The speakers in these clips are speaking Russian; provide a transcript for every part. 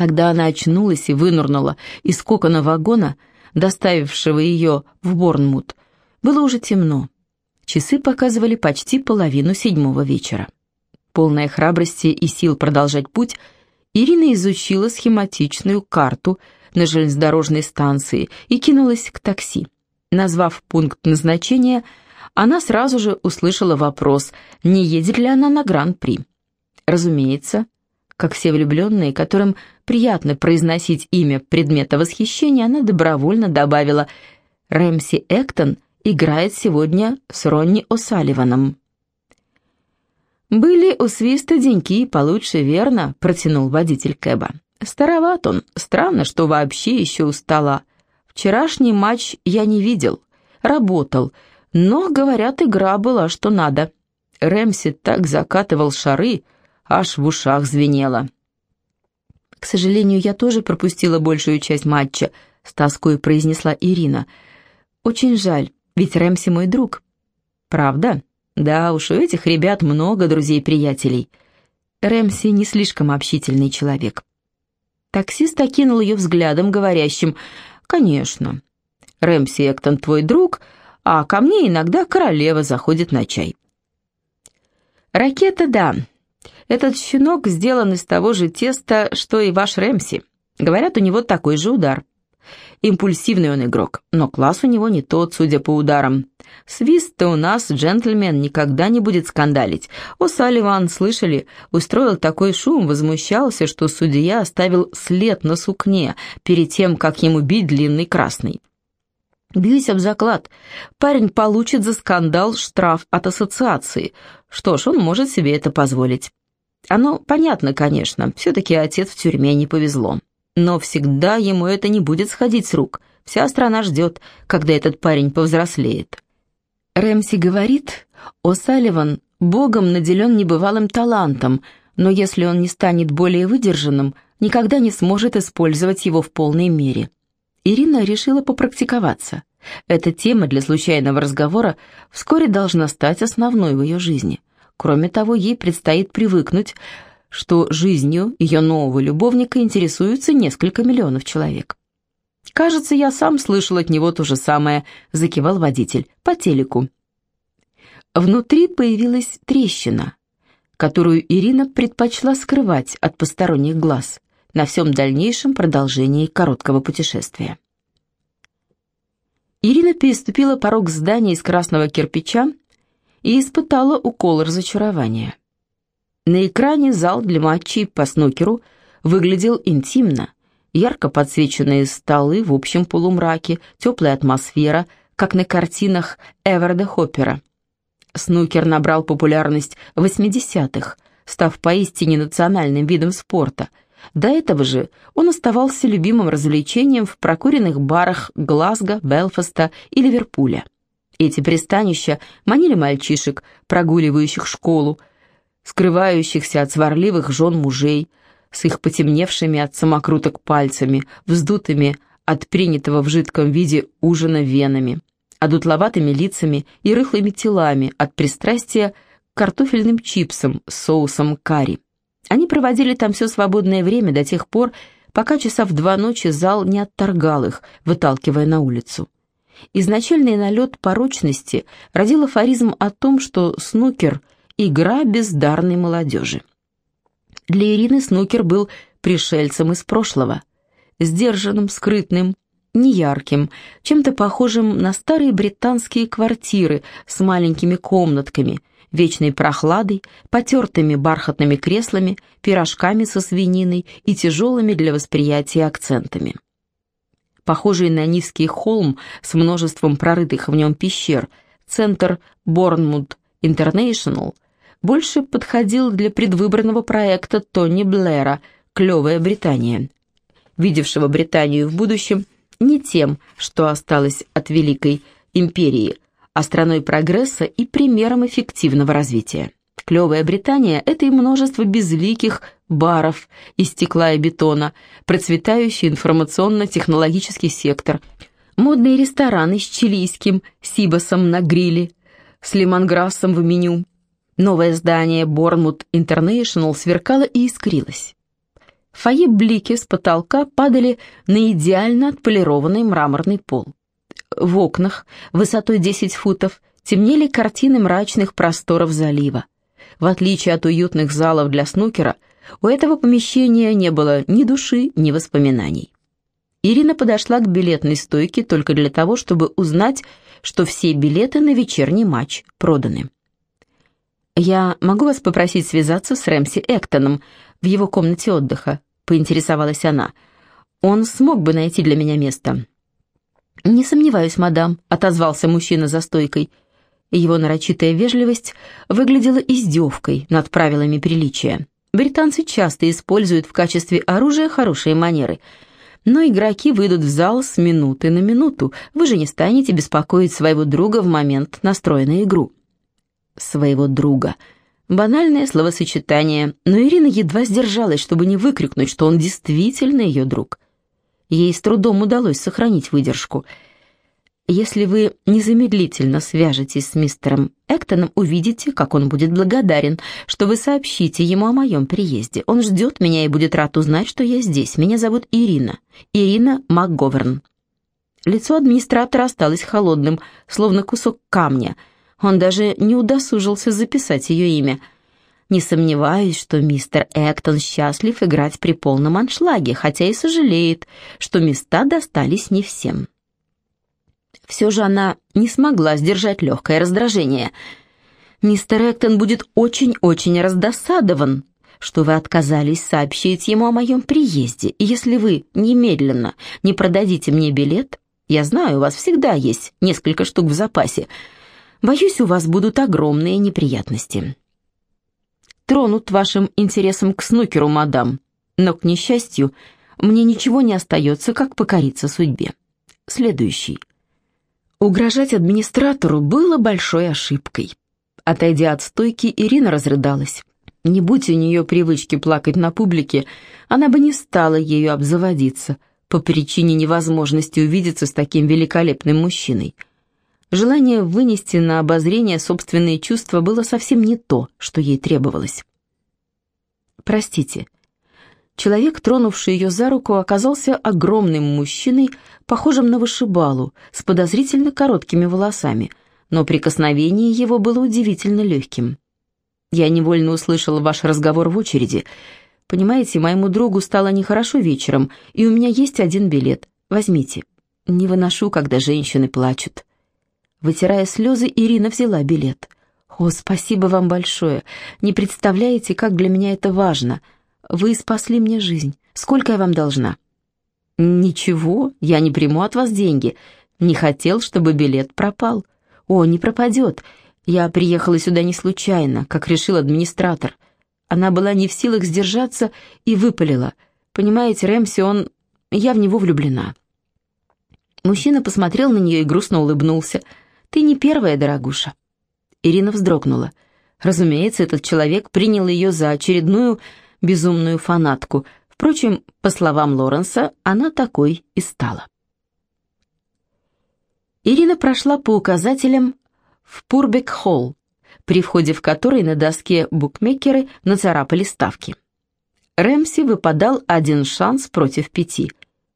Когда она очнулась и вынурнула из кокона вагона, доставившего ее в Борнмут, было уже темно. Часы показывали почти половину седьмого вечера. Полная храбрости и сил продолжать путь, Ирина изучила схематичную карту на железнодорожной станции и кинулась к такси. Назвав пункт назначения, она сразу же услышала вопрос, не едет ли она на Гран-при. Разумеется, как все влюбленные, которым приятно произносить имя предмета восхищения, она добровольно добавила «Рэмси Эктон играет сегодня с Ронни О'Салливаном». «Были у Свиста деньки получше, верно?» — протянул водитель Кэба. «Староват он. Странно, что вообще еще у стола. Вчерашний матч я не видел. Работал. Но, говорят, игра была что надо. Рэмси так закатывал шары, аж в ушах звенело». «К сожалению, я тоже пропустила большую часть матча», — с тоской произнесла Ирина. «Очень жаль, ведь Рэмси мой друг». «Правда?» Да уж, у этих ребят много друзей-приятелей. Рэмси не слишком общительный человек. Таксист окинул ее взглядом, говорящим «Конечно, Рэмси Эктон твой друг, а ко мне иногда королева заходит на чай». «Ракета, да. Этот щенок сделан из того же теста, что и ваш Рэмси. Говорят, у него такой же удар. Импульсивный он игрок, но класс у него не тот, судя по ударам. Свист-то у нас, джентльмен, никогда не будет скандалить. О, Салливан, слышали, устроил такой шум, возмущался, что судья оставил след на сукне перед тем, как ему бить длинный красный. Бьюсь об заклад. Парень получит за скандал штраф от ассоциации. Что ж, он может себе это позволить. Оно понятно, конечно, все-таки отец в тюрьме не повезло. Но всегда ему это не будет сходить с рук. Вся страна ждет, когда этот парень повзрослеет. Рэмси говорит, о Салливан богом наделен небывалым талантом, но если он не станет более выдержанным, никогда не сможет использовать его в полной мере. Ирина решила попрактиковаться. Эта тема для случайного разговора вскоре должна стать основной в ее жизни. Кроме того, ей предстоит привыкнуть, что жизнью ее нового любовника интересуются несколько миллионов человек. «Кажется, я сам слышал от него то же самое», — закивал водитель, — «по телеку». Внутри появилась трещина, которую Ирина предпочла скрывать от посторонних глаз на всем дальнейшем продолжении короткого путешествия. Ирина переступила порог здания из красного кирпича и испытала укол разочарования. На экране зал для матчей по снукеру выглядел интимно. Ярко подсвеченные столы в общем полумраке, теплая атмосфера, как на картинах Эверда Хоппера. Снукер набрал популярность в 80-х, став поистине национальным видом спорта. До этого же он оставался любимым развлечением в прокуренных барах Глазго, Белфаста и Ливерпуля. Эти пристанища манили мальчишек, прогуливающих школу, скрывающихся от сварливых жен мужей, с их потемневшими от самокруток пальцами, вздутыми от принятого в жидком виде ужина венами, одутловатыми лицами и рыхлыми телами от пристрастия к картофельным чипсам с соусом карри. Они проводили там все свободное время до тех пор, пока часа в два ночи зал не отторгал их, выталкивая на улицу. Изначальный налет порочности родил афоризм о том, что снукер – игра бездарной молодежи. Для Ирины снукер был пришельцем из прошлого, сдержанным, скрытным, неярким, чем-то похожим на старые британские квартиры с маленькими комнатками, вечной прохладой, потертыми бархатными креслами, пирожками со свининой и тяжелыми для восприятия акцентами. Похожий на низкий холм с множеством прорытых в нем пещер, центр Борнмут Интернешнл – больше подходил для предвыборного проекта Тони Блэра «Клевая Британия», видевшего Британию в будущем не тем, что осталось от Великой Империи, а страной прогресса и примером эффективного развития. Клевая Британия – это и множество безликих баров из стекла и бетона, процветающий информационно-технологический сектор, модные рестораны с чилийским сибасом на гриле, с лимонграссом в меню, Новое здание Борнмут Интернешнл сверкало и искрилось. В фойе блики с потолка падали на идеально отполированный мраморный пол. В окнах, высотой 10 футов, темнели картины мрачных просторов залива. В отличие от уютных залов для снукера, у этого помещения не было ни души, ни воспоминаний. Ирина подошла к билетной стойке только для того, чтобы узнать, что все билеты на вечерний матч проданы. «Я могу вас попросить связаться с Рэмси Эктоном в его комнате отдыха?» — поинтересовалась она. «Он смог бы найти для меня место». «Не сомневаюсь, мадам», — отозвался мужчина за стойкой. Его нарочитая вежливость выглядела издевкой над правилами приличия. Британцы часто используют в качестве оружия хорошие манеры. Но игроки выйдут в зал с минуты на минуту. Вы же не станете беспокоить своего друга в момент настроя на игру. Своего друга. Банальное словосочетание, но Ирина едва сдержалась, чтобы не выкрикнуть, что он действительно ее друг. Ей с трудом удалось сохранить выдержку – если вы незамедлительно свяжетесь с мистером Эктоном, увидите, как он будет благодарен, что вы сообщите ему о моем приезде. Он ждет меня и будет рад узнать, что я здесь. Меня зовут Ирина. Ирина МакГоверн». Лицо администратора осталось холодным, словно кусок камня. Он даже не удосужился записать ее имя. Не сомневаюсь, что мистер Эктон счастлив играть при полном аншлаге, хотя и сожалеет, что места достались не всем. Все же она не смогла сдержать легкое раздражение. «Мистер Эктон будет очень-очень раздосадован, что вы отказались сообщить ему о моем приезде, и если вы немедленно не продадите мне билет, я знаю, у вас всегда есть несколько штук в запасе, боюсь, у вас будут огромные неприятности». «Тронут вашим интересом к снукеру, мадам, но, к несчастью, мне ничего не остается, как покориться судьбе. Следующий. Угрожать администратору было большой ошибкой. Отойдя от стойки, Ирина разрыдалась. Не будь у нее привычки плакать на публике, она бы не стала ею обзаводиться по причине невозможности увидеться с таким великолепным мужчиной. Желание вынести на обозрение собственные чувства было совсем не то, что ей требовалось. «Простите», Человек, тронувший ее за руку, оказался огромным мужчиной, похожим на вышибалу, с подозрительно короткими волосами, но прикосновение его было удивительно легким. Я невольно услышала ваш разговор в очереди. Понимаете, моему другу стало нехорошо вечером, и у меня есть один билет. Возьмите. Не выношу, когда женщины плачут. Вытирая слезы, Ирина взяла билет. «О, спасибо вам большое. Не представляете, как для меня это важно. Вы спасли мне жизнь. Сколько я вам должна?» «Ничего, я не приму от вас деньги. Не хотел, чтобы билет пропал». «О, не пропадет. Я приехала сюда не случайно, как решил администратор». Она была не в силах сдержаться и выпалила. «Понимаете, Рэмси, он... Я в него влюблена». Мужчина посмотрел на нее и грустно улыбнулся. «Ты не первая, дорогуша». Ирина вздрогнула. Разумеется, этот человек принял ее за очередную безумную фанатку. Впрочем, по словам Лоренса, она такой и стала. Ирина прошла по указателям в Пурбек-холл, при входе в который на доске букмекеры нацарапали ставки. Рэмси выпадал один шанс против пяти.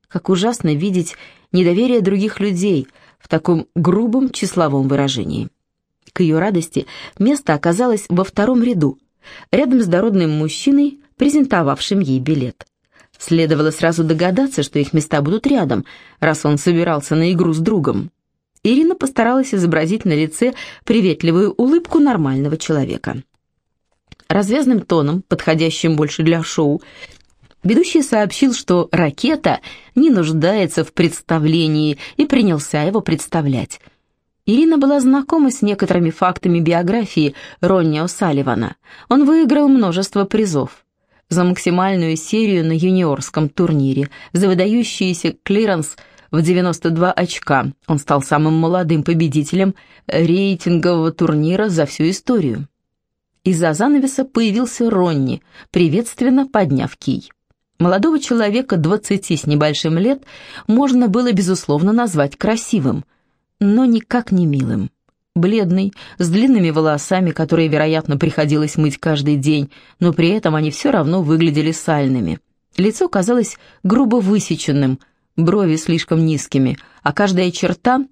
Как ужасно видеть недоверие других людей в таком грубом числовом выражении. К ее радости место оказалось во втором ряду, рядом с дородным мужчиной презентовавшим ей билет. Следовало сразу догадаться, что их места будут рядом, раз он собирался на игру с другом. Ирина постаралась изобразить на лице приветливую улыбку нормального человека. Развязным тоном, подходящим больше для шоу, ведущий сообщил, что ракета не нуждается в представлении и принялся его представлять. Ирина была знакома с некоторыми фактами биографии Ронни О'Салливана. Он выиграл множество призов за максимальную серию на юниорском турнире, за выдающийся клиренс в 92 очка. Он стал самым молодым победителем рейтингового турнира за всю историю. Из-за занавеса появился Ронни, приветственно подняв кий. Молодого человека 20 с небольшим лет можно было, безусловно, назвать красивым, но никак не милым бледный, с длинными волосами, которые, вероятно, приходилось мыть каждый день, но при этом они все равно выглядели сальными. Лицо казалось грубо высеченным, брови слишком низкими, а каждая черта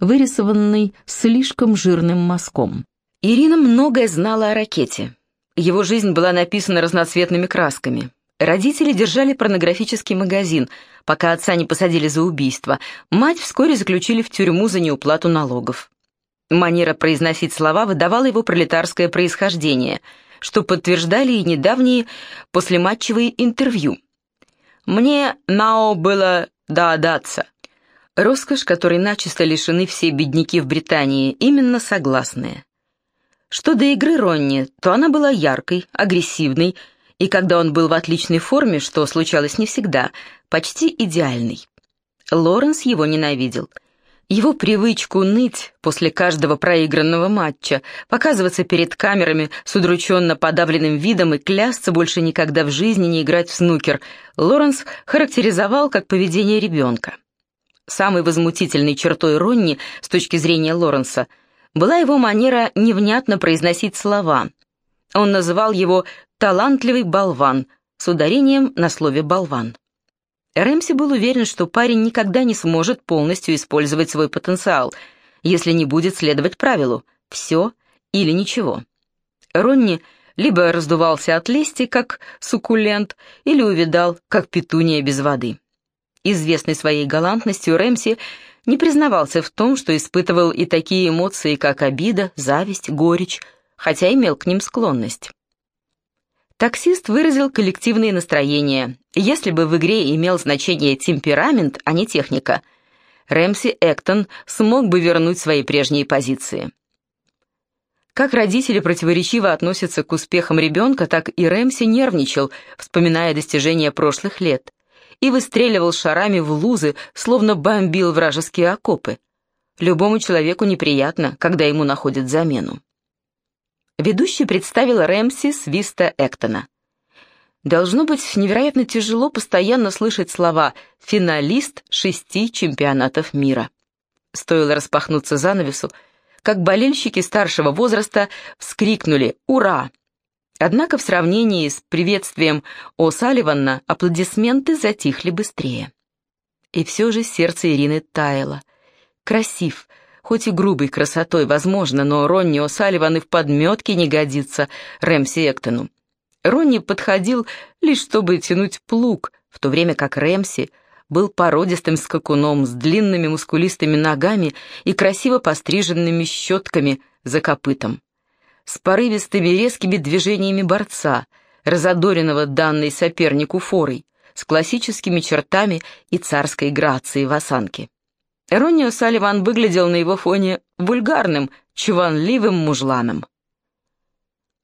вырисованной слишком жирным мазком. Ирина многое знала о ракете. Его жизнь была написана разноцветными красками. Родители держали порнографический магазин, пока отца не посадили за убийство. Мать вскоре заключили в тюрьму за неуплату налогов. Манера произносить слова выдавала его пролетарское происхождение, что подтверждали и недавние послематчевые интервью. «Мне нао было доодаться». Роскошь, которой начисто лишены все бедняки в Британии, именно согласные. Что до игры Ронни, то она была яркой, агрессивной, и когда он был в отличной форме, что случалось не всегда, почти идеальной. Лоренс его ненавидел. Его привычку ныть после каждого проигранного матча, показываться перед камерами с удрученно подавленным видом и клясться больше никогда в жизни не играть в снукер, Лоренс характеризовал как поведение ребенка. Самой возмутительной чертой Ронни с точки зрения Лоренса – была его манера невнятно произносить слова. Он называл его «талантливый болван» с ударением на слове «болван». Рэмси был уверен, что парень никогда не сможет полностью использовать свой потенциал, если не будет следовать правилу «все или ничего». Ронни либо раздувался от лести, как суккулент, или увидал, как петуния без воды. Известный своей галантностью, Рэмси не признавался в том, что испытывал и такие эмоции, как обида, зависть, горечь, хотя имел к ним склонность. Таксист выразил коллективные настроения. Если бы в игре имел значение темперамент, а не техника, Рэмси Эктон смог бы вернуть свои прежние позиции. Как родители противоречиво относятся к успехам ребенка, так и Рэмси нервничал, вспоминая достижения прошлых лет и выстреливал шарами в лузы, словно бомбил вражеские окопы. Любому человеку неприятно, когда ему находят замену. Ведущий представил Рэмси Свиста Эктона. Должно быть невероятно тяжело постоянно слышать слова «финалист шести чемпионатов мира». Стоило распахнуться занавесу, как болельщики старшего возраста вскрикнули «Ура!» Однако в сравнении с приветствием О'Салливана аплодисменты затихли быстрее. И все же сердце Ирины таяло. Красив, хоть и грубой красотой, возможно, но Ронни О'Салливан и в подметке не годится Рэмси Эктону. Ронни подходил лишь чтобы тянуть плуг, в то время как Рэмси был породистым скакуном с длинными мускулистыми ногами и красиво постриженными щетками за копытом с порывистыми резкими движениями борца, разодоренного данной сопернику форой, с классическими чертами и царской грацией в осанке. Эронио Салливан выглядел на его фоне вульгарным, чванливым мужланом.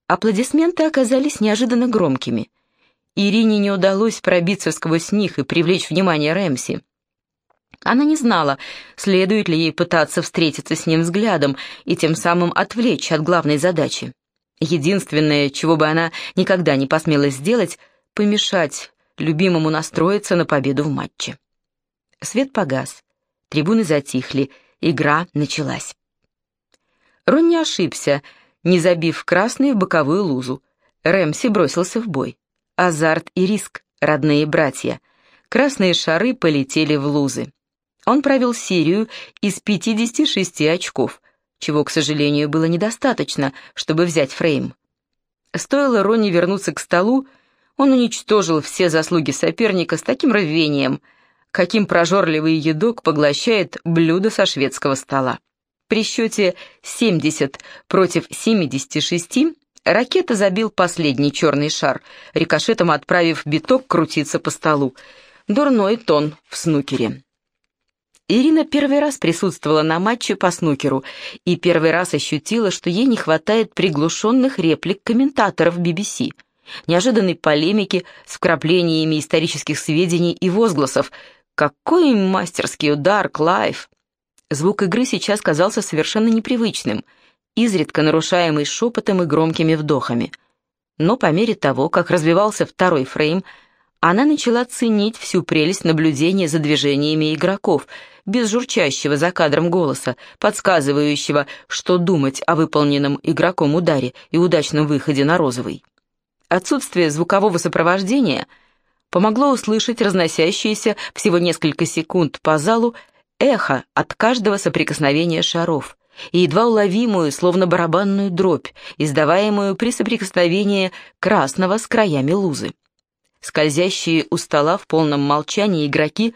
Аплодисменты оказались неожиданно громкими. Ирине не удалось пробиться сквозь них и привлечь внимание Рэмси. Она не знала, следует ли ей пытаться встретиться с ним взглядом и тем самым отвлечь от главной задачи. Единственное, чего бы она никогда не посмела сделать, помешать любимому настроиться на победу в матче. Свет погас, трибуны затихли, игра началась. Рон не ошибся, не забив красный в боковую лузу. Рэмси бросился в бой. Азарт и риск, родные братья. Красные шары полетели в лузы. Он провел серию из 56 очков, чего, к сожалению, было недостаточно, чтобы взять фрейм. Стоило Ронни вернуться к столу, он уничтожил все заслуги соперника с таким рвением, каким прожорливый едок поглощает блюдо со шведского стола. При счете 70 против 76 ракета забил последний черный шар, рикошетом отправив биток крутиться по столу. Дурной тон в снукере. Ирина первый раз присутствовала на матче по снукеру и первый раз ощутила, что ей не хватает приглушенных реплик комментаторов BBC, неожиданной полемики с вкраплениями исторических сведений и возгласов «Какой мастерский удар, Клайв!» Звук игры сейчас казался совершенно непривычным, изредка нарушаемый шепотом и громкими вдохами. Но по мере того, как развивался второй фрейм, она начала ценить всю прелесть наблюдения за движениями игроков – без журчащего за кадром голоса, подсказывающего, что думать о выполненном игроком ударе и удачном выходе на розовый. Отсутствие звукового сопровождения помогло услышать разносящееся всего несколько секунд по залу эхо от каждого соприкосновения шаров и едва уловимую, словно барабанную дробь, издаваемую при соприкосновении красного с краями лузы. Скользящие у стола в полном молчании игроки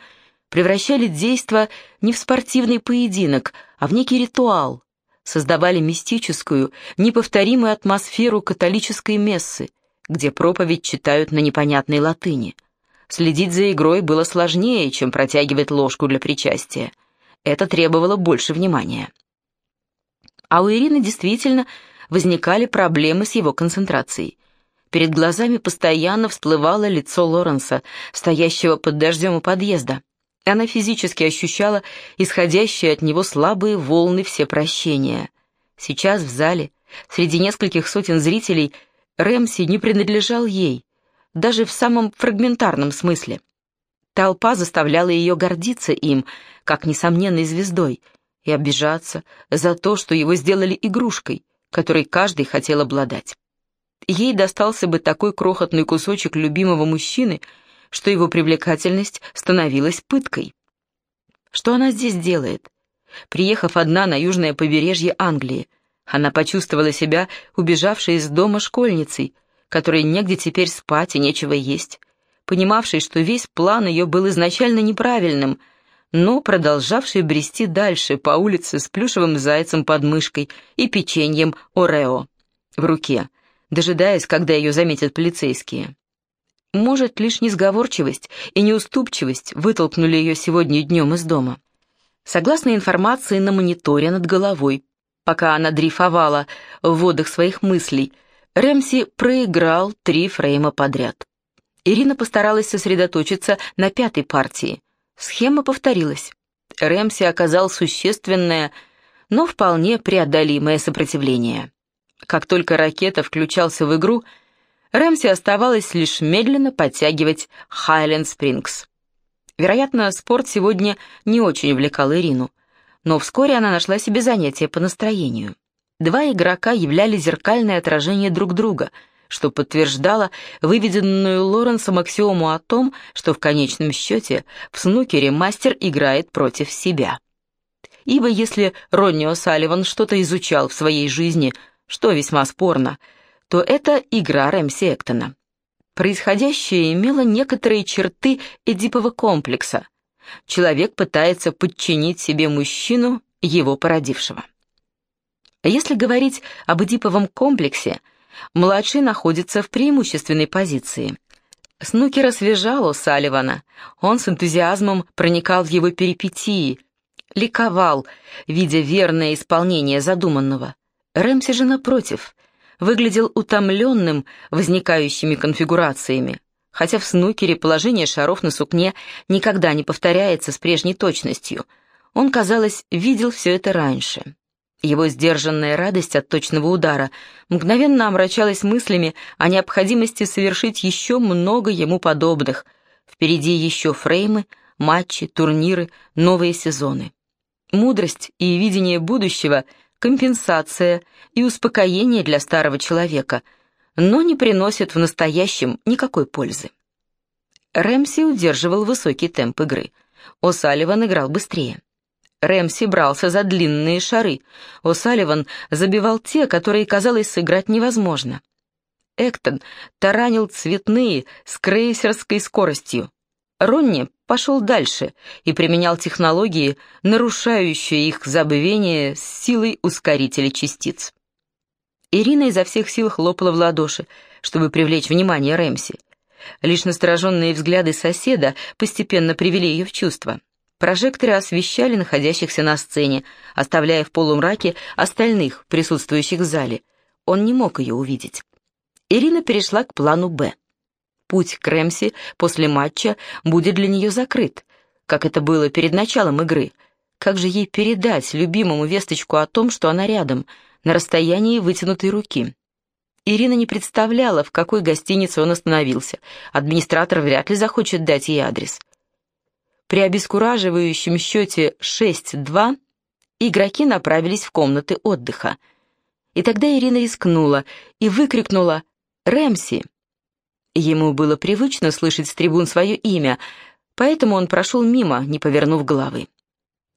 превращали действо не в спортивный поединок, а в некий ритуал, создавали мистическую, неповторимую атмосферу католической мессы, где проповедь читают на непонятной латыни. Следить за игрой было сложнее, чем протягивать ложку для причастия. Это требовало больше внимания. А у Ирины действительно возникали проблемы с его концентрацией. Перед глазами постоянно всплывало лицо Лоренса, стоящего под дождем у подъезда. Она физически ощущала исходящие от него слабые волны всепрощения. Сейчас в зале, среди нескольких сотен зрителей, Рэмси не принадлежал ей, даже в самом фрагментарном смысле. Толпа заставляла ее гордиться им, как несомненной звездой, и обижаться за то, что его сделали игрушкой, которой каждый хотел обладать. Ей достался бы такой крохотный кусочек любимого мужчины, что его привлекательность становилась пыткой. Что она здесь делает? Приехав одна на южное побережье Англии, она почувствовала себя убежавшей из дома школьницей, которой негде теперь спать и нечего есть, понимавшей, что весь план ее был изначально неправильным, но продолжавшей брести дальше по улице с плюшевым зайцем под мышкой и печеньем Орео в руке, дожидаясь, когда ее заметят полицейские. Может, лишь несговорчивость и неуступчивость вытолкнули ее сегодня днем из дома. Согласно информации на мониторе над головой, пока она дрейфовала в водах своих мыслей, Рэмси проиграл три фрейма подряд. Ирина постаралась сосредоточиться на пятой партии. Схема повторилась. Рэмси оказал существенное, но вполне преодолимое сопротивление. Как только ракета включался в игру, Рэмси оставалось лишь медленно подтягивать Хайленд Спрингс. Вероятно, спорт сегодня не очень увлекал Ирину но вскоре она нашла себе занятие по настроению. Два игрока являли зеркальное отражение друг друга, что подтверждало выведенную Лоренсом аксиому о том, что в конечном счете в снукере мастер играет против себя. Ибо если Ронни О'Салливан что-то изучал в своей жизни, что весьма спорно, то это игра Рэмси Эктона. Происходящее имело некоторые черты Эдипова комплекса – человек пытается подчинить себе мужчину, его породившего. Если говорить об Эдиповом комплексе, младший находится в преимущественной позиции. Снукер освежал у Салливана, он с энтузиазмом проникал в его перипетии, ликовал, видя верное исполнение задуманного. Рэмси же, напротив, выглядел утомленным возникающими конфигурациями, хотя в снукере положение шаров на сукне никогда не повторяется с прежней точностью. Он, казалось, видел все это раньше. Его сдержанная радость от точного удара мгновенно омрачалась мыслями о необходимости совершить еще много ему подобных. Впереди еще фреймы, матчи, турниры, новые сезоны. Мудрость и видение будущего — компенсация и успокоение для старого человека — но не приносит в настоящем никакой пользы. Рэмси удерживал высокий темп игры. О'Салливан играл быстрее. Рэмси брался за длинные шары. О'Салливан забивал те, которые, казалось, сыграть невозможно. Эктон таранил цветные с крейсерской скоростью. Ронни пошел дальше и применял технологии, нарушающие их забвение с силой ускорителя частиц. Ирина изо всех сил хлопала в ладоши, чтобы привлечь внимание Рэмси. Лишь настороженные взгляды соседа постепенно привели ее в чувство. Прожекторы освещали находящихся на сцене, оставляя в полумраке остальных, присутствующих в зале. Он не мог ее увидеть. Ирина перешла к плану «Б». Путь к Рэмси после матча будет для нее закрыт, как это было перед началом игры. Как же ей передать любимому весточку о том, что она рядом — на расстоянии вытянутой руки. Ирина не представляла, в какой гостинице он остановился. Администратор вряд ли захочет дать ей адрес. При обескураживающем счете 6-2 игроки направились в комнаты отдыха. И тогда Ирина рискнула и выкрикнула «Рэмси!». Ему было привычно слышать с трибун свое имя, поэтому он прошел мимо, не повернув головы.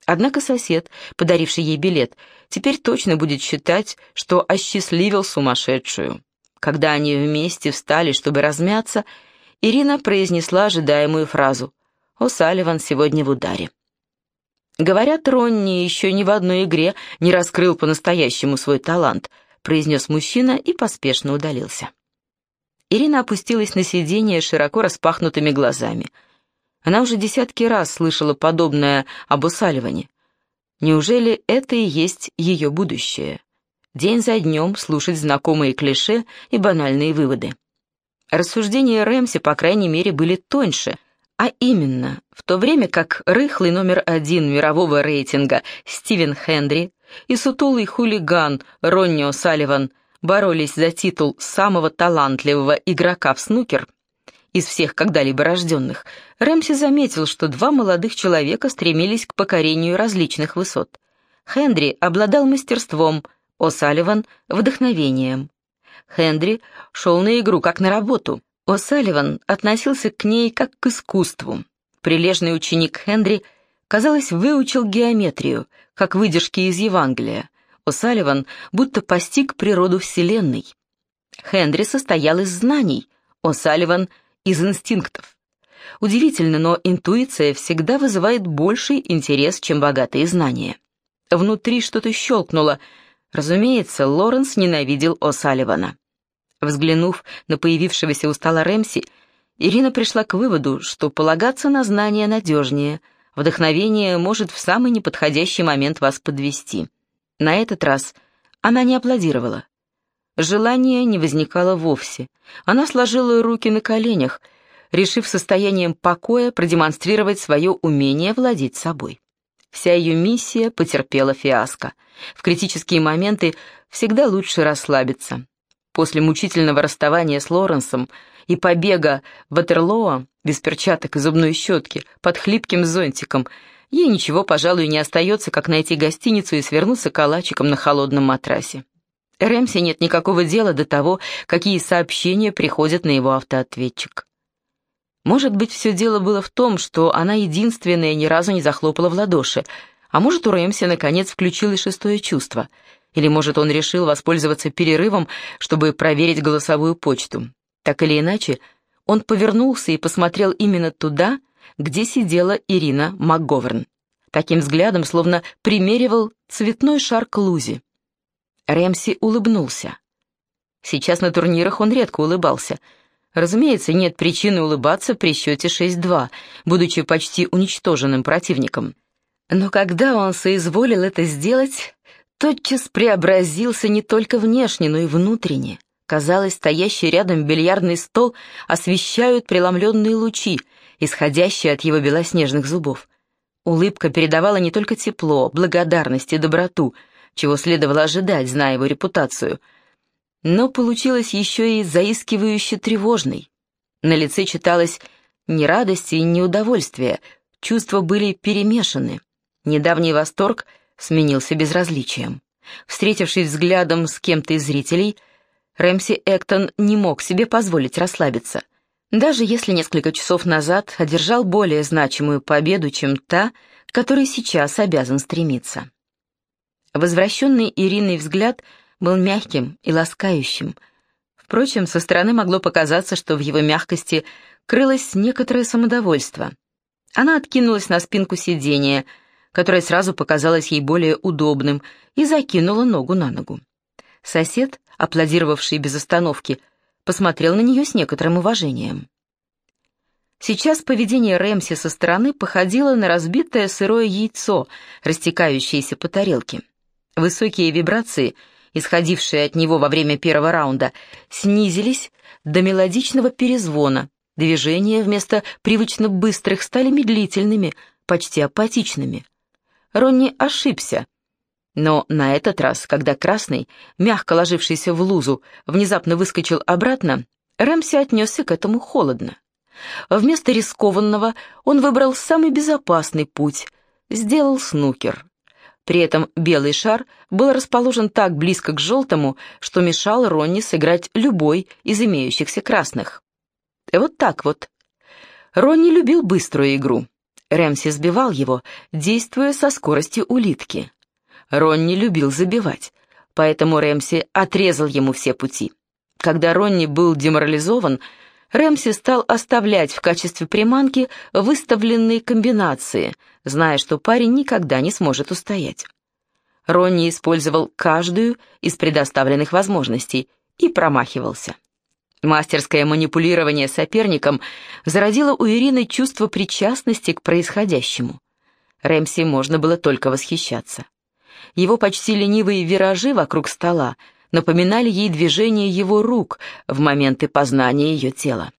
Однако сосед, подаривший ей билет, теперь точно будет считать, что осчастливил сумасшедшую. Когда они вместе встали, чтобы размяться, Ирина произнесла ожидаемую фразу «О, Салливан сегодня в ударе». «Говорят, Ронни еще ни в одной игре не раскрыл по-настоящему свой талант», произнес мужчина и поспешно удалился. Ирина опустилась на сиденье широко распахнутыми глазами – она уже десятки раз слышала подобное об усаливании. Неужели это и есть ее будущее? День за днем слушать знакомые клише и банальные выводы. Рассуждения Рэмси, по крайней мере, были тоньше, а именно, в то время как рыхлый номер один мирового рейтинга Стивен Хендри и сутулый хулиган Ронни О'Салливан боролись за титул самого талантливого игрока в снукер – из всех когда-либо рожденных, Рэмси заметил, что два молодых человека стремились к покорению различных высот. Хендри обладал мастерством, О'Салливан — вдохновением. Хендри шел на игру как на работу. О'Салливан относился к ней как к искусству. Прилежный ученик Хендри, казалось, выучил геометрию, как выдержки из Евангелия. О'Салливан будто постиг природу Вселенной. Хендри состоял из знаний, О'Салливан из инстинктов. Удивительно, но интуиция всегда вызывает больший интерес, чем богатые знания. Внутри что-то щелкнуло. Разумеется, Лоренс ненавидел О'Салливана. Взглянув на появившегося у стола Рэмси, Ирина пришла к выводу, что полагаться на знания надежнее, вдохновение может в самый неподходящий момент вас подвести. На этот раз она не аплодировала. Желания не возникало вовсе. Она сложила руки на коленях, решив состоянием покоя продемонстрировать свое умение владеть собой. Вся ее миссия потерпела фиаско. В критические моменты всегда лучше расслабиться. После мучительного расставания с Лоренсом и побега в Ватерлоа без перчаток и зубной щетки под хлипким зонтиком ей ничего, пожалуй, не остается, как найти гостиницу и свернуться калачиком на холодном матрасе. Рэмси нет никакого дела до того, какие сообщения приходят на его автоответчик. Может быть, все дело было в том, что она единственная ни разу не захлопала в ладоши, а может, у Рэмси наконец включилось шестое чувство, или, может, он решил воспользоваться перерывом, чтобы проверить голосовую почту. Так или иначе, он повернулся и посмотрел именно туда, где сидела Ирина МакГоверн. Таким взглядом, словно примеривал цветной шар к лузе. Рэмси улыбнулся. Сейчас на турнирах он редко улыбался. Разумеется, нет причины улыбаться при счете 6-2, будучи почти уничтоженным противником. Но когда он соизволил это сделать, тотчас преобразился не только внешне, но и внутренне. Казалось, стоящий рядом бильярдный стол освещают преломленные лучи, исходящие от его белоснежных зубов. Улыбка передавала не только тепло, благодарность и доброту — чего следовало ожидать, зная его репутацию, но получилось еще и заискивающе тревожной. На лице читалось не радость и не удовольствие, чувства были перемешаны. Недавний восторг сменился безразличием. Встретившись взглядом с кем-то из зрителей, Рэмси Эктон не мог себе позволить расслабиться, даже если несколько часов назад одержал более значимую победу, чем та, к которой сейчас обязан стремиться. Возвращенный Ириной взгляд был мягким и ласкающим. Впрочем, со стороны могло показаться, что в его мягкости крылось некоторое самодовольство. Она откинулась на спинку сиденья, которое сразу показалось ей более удобным, и закинула ногу на ногу. Сосед, аплодировавший без остановки, посмотрел на нее с некоторым уважением. Сейчас поведение Рэмси со стороны походило на разбитое сырое яйцо, растекающееся по тарелке. Высокие вибрации, исходившие от него во время первого раунда, снизились до мелодичного перезвона. Движения вместо привычно быстрых стали медлительными, почти апатичными. Ронни ошибся. Но на этот раз, когда красный, мягко ложившийся в лузу, внезапно выскочил обратно, Рэмси отнесся к этому холодно. Вместо рискованного он выбрал самый безопасный путь, сделал снукер. При этом белый шар был расположен так близко к желтому, что мешал Ронни сыграть любой из имеющихся красных. Вот так вот. Ронни любил быструю игру. Рэмси сбивал его, действуя со скоростью улитки. Ронни любил забивать, поэтому Рэмси отрезал ему все пути. Когда Ронни был деморализован, Рэмси стал оставлять в качестве приманки выставленные комбинации, зная, что парень никогда не сможет устоять. Ронни использовал каждую из предоставленных возможностей и промахивался. Мастерское манипулирование соперником зародило у Ирины чувство причастности к происходящему. Рэмси можно было только восхищаться. Его почти ленивые виражи вокруг стола напоминали ей движение его рук в моменты познания ее тела.